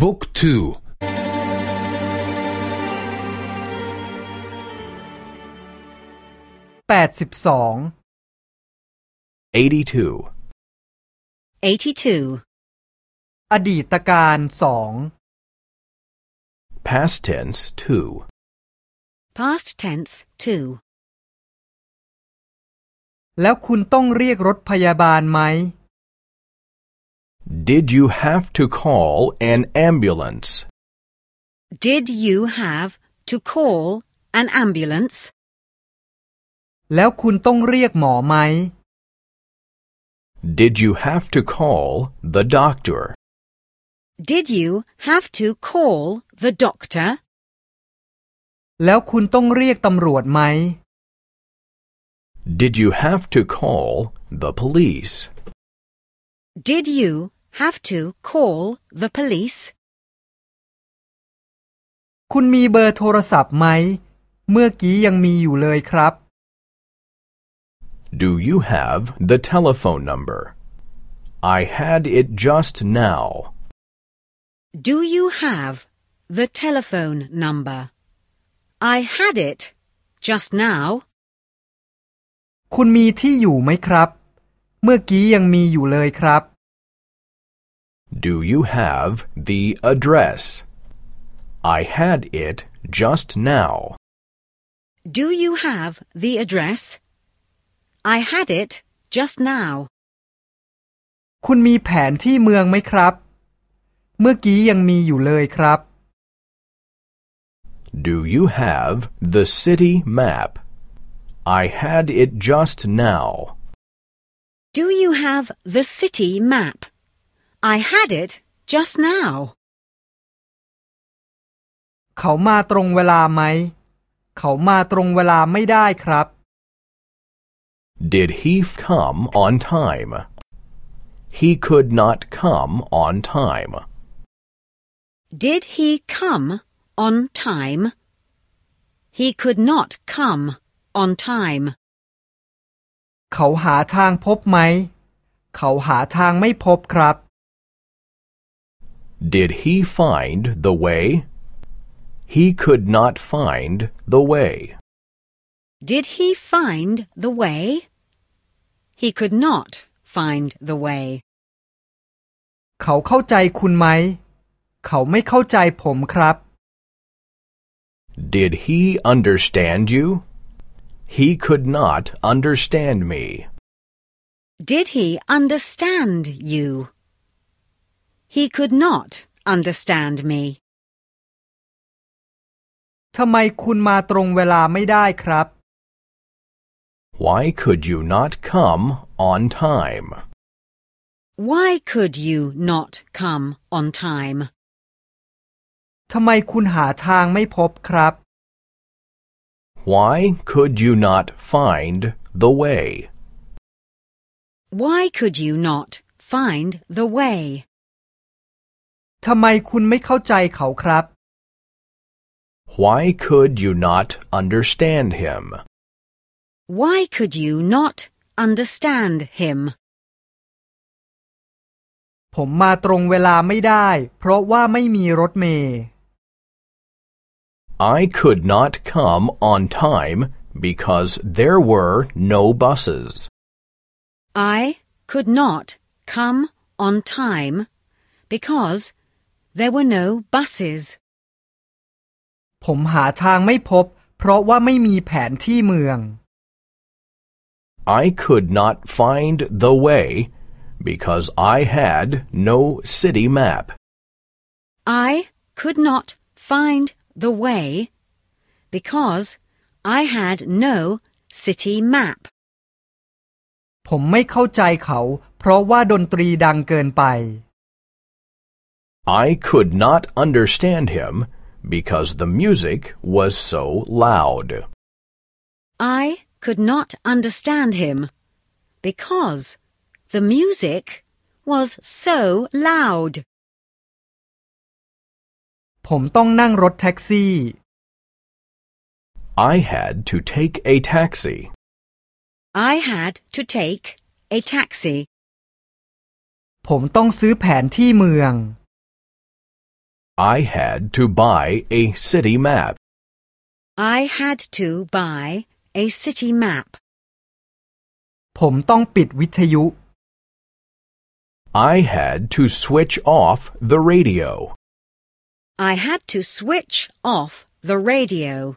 บุ๊กทูแปดสิบสอง 82. 82. อดีตการสอง Past tense 2. Past tense 2. แล้วคุณต้องเรียกรถพยาบาลไหม Did you have to call an ambulance? Did you have to call an ambulance? แล้วคุณต้องเรียกหมอไหม Did you have to call the doctor? Did you have to call the doctor? แล้วคุณต้องเรียกตำรวจไหม Did you have to call the police? Did you have to call the police? คุณมีเบอร์โทรศัพท์ไหม เมื่อกี้ยังมีอยู่เลยครับ Do you have the telephone number? I had it just now. Do you have the telephone number? I had it just now. คุณมีที่อยู่ไหมครับ เมื่อกี้ยังมีอยู่เลยครับ Do you have the address? I had it just now. Do you have the address? I had it just now. คุณมีแผนที่เมืองไหมครับ เมื่อกี้ยังมีอยู่เลยครับ Do you have the city map? I had it just now. Do you have the city map? I had it just now. เขามาตรงเวลาไหม เขามาตรงเวลาไม่ได้ครับ Did he come on time? He could not come on time. Did he come on time? He could not come on time. เขาหาทางพบไหม เขาหาทางไม่พบครับ Did he find the way? He could not find the way. Did he find the way? He could not find the way. เขาเข้าใจคุณไหม เขาไม่เข้าใจผมครับ Did he understand you? He could not understand me. Did he understand you? He could not understand me. ทำไมคุณมาตรงเวลาไม่ได้ครับ Why could you not come on time? Why could you not come on time? ทำไมคุณหาทางไม่พบครับ Why could you not find the way? Why could you not find the way? ทำไมคุณไม่เข้าใจเขาครับ Why could you not understand him? Why could you not understand him? ผมมาตรงเวลาไม่ได้ เพราะว่าไม่มีรถเมล์ I could not come on time because there were no buses. I could not come on time because there were no buses. ผมหาทางไม่พบ เพราะว่าไม่มีแผนที่เมือง I could not find the way because I had no city map. I could not find the way because I had no city map. ผมไม่เข้าใจเขา เพราะว่าดนตรีดังเกินไป I could not understand him because the music was so loud. I could not understand him because the music was so loud. ผมต้องนั่งรถแท็กซี่ I had to take a taxi. I had to take a taxi. ผมต้องซื้อแผนที่เมือง I had to buy a city map. I had to buy a city map. ผมต้องปิดวิทยุ I had to switch off the radio. I had to switch off the radio.